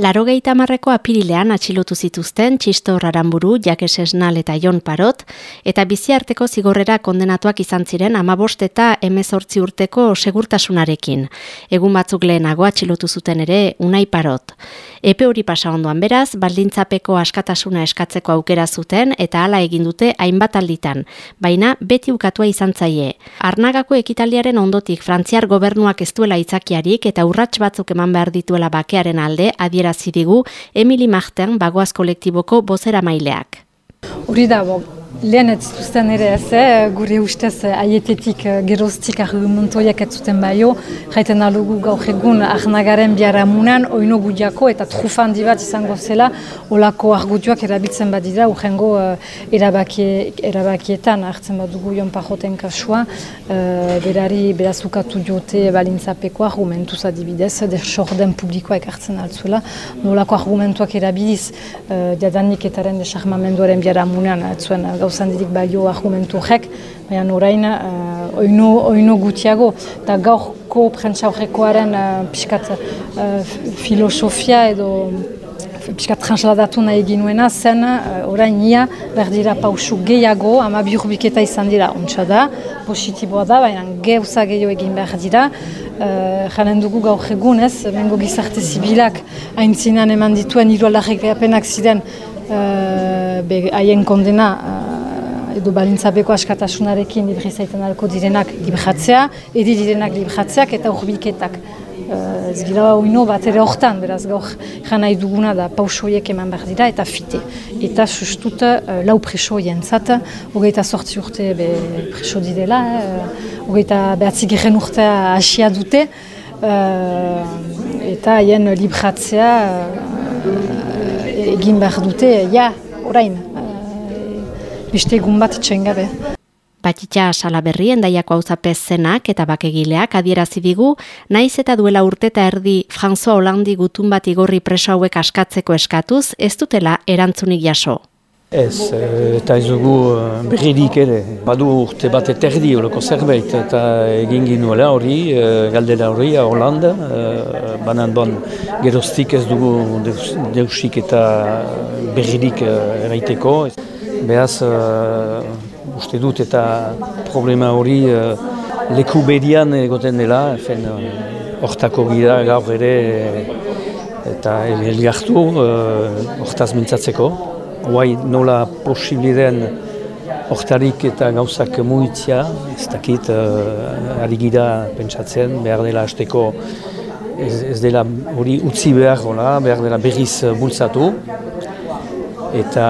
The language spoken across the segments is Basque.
Larogeita marreko apirilean atxilotu zituzten Txistor Aramburu, Jakes Esnal eta Jon Parot, eta biziarteko zigorrera kondenatuak izan ziren amabost eta emezortzi urteko segurtasunarekin. Egun batzuk lehenago atxilotu zuten ere Unai Parot. Epe hori pasa ondoan beraz, baldintzapeko askatasuna eskatzeko aukera zuten eta hala egin dute hainbat alditan, baina beti ukatua izan zaie. Arnagako ekitaldiaren ondotik Frantziar gobernuak ez duela itzakiarik eta urrats batzuk eman behar dituela bakearen alde, adierazi digu Emily Martin bagoaz kolektiboko bozera maileak. Hori da, lehen ez zuzten ere ez, eh, gure ustez eh, aietetik eh, geroztik argumentoiak ez zuten baio, jaiten alugu gaur egun ahnagaren biaramunan, oino gudiako eta trufandi bat izango zela, olako argutuak erabiltzen badira, urrengo erabakie, erabakietan hartzen badugu jon pajoten kasua, berari berazukatu jote balintzapeko argumentuz adibidez, der sorden publikoa ekartzen altzuela, nolako argumentuak erabiliz, diadanik etaren desarmamenduaren biaramunan, zuen gauzan didik balio argumentu horrek, baina orain uh, oino, oino gutiago, eta gaurko prentsa horrekoaren uh, piskat uh, filosofia edo piskat transladatu nahi ginuena zen uh, orain ia berdira pausu gehiago, ama biurbiketa izan dira, ontsa da, positiboa da, baina geuza gehiago egin behar dira, Uh, jaren dugu gaur egunez, bengo gizarte zibilak haintzinan eman dituen irualarrik behapenak ziren haien kondena edo balintzapeko askatasunarekin libri zaiten alko direnak libratzea, edi direnak libratzeak eta urbiketak. Uh, ez gira oino bat ere hortan, beraz gaur jana duguna da pausoiek eman behar dira eta fite. Eta sustut uh, lau preso jentzat, hogeita sortzi urte be preso didela, uh, hogeita behatzi geren urtea hasia dute, eta haien libratzea egin behar dute, ja, orain beste egun bat txengabe. Batitxa salaberri endaiako hau zenak eta bakegileak adierazi digu, naiz eta duela urte eta erdi François Hollandi gutun bat igorri preso hauek askatzeko eskatuz, ez dutela erantzunik jaso. Ez, eh, eta ez dugu eh, berririk ere. Badu urte bat eterdi horoko zerbait eta egin ginuela hori, eh, galdera hori, Hollanda, banan bon geroztik ez dugu deusik eta berririk eraiteko. Beaz, uh, uste dut eta problema hori uh, leku bedian egoten dela, efen uh, ortako gira gaur ere eta elgartu uh, ortaz mintzatzeko. Hoai nola posibiliden ortarik eta gauzak muitzia, ez dakit uh, gira pentsatzen, behar dela hasteko ez, ez dela hori utzi behar, hola, behar dela berriz bultzatu eta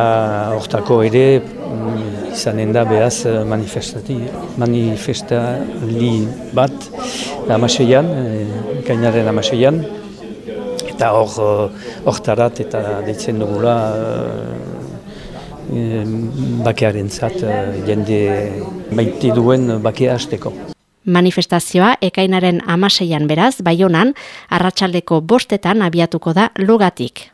hortako ere mm, izanen da behaz eh, manifestati, manifestali bat amaseian, e, kainaren amaseian, eta hor eh, hortarat eta deitzen dugula e, bakearen zat, jende maite duen bakea hasteko. Manifestazioa ekainaren amaseian beraz, baionan, arratsaldeko bostetan abiatuko da lugatik.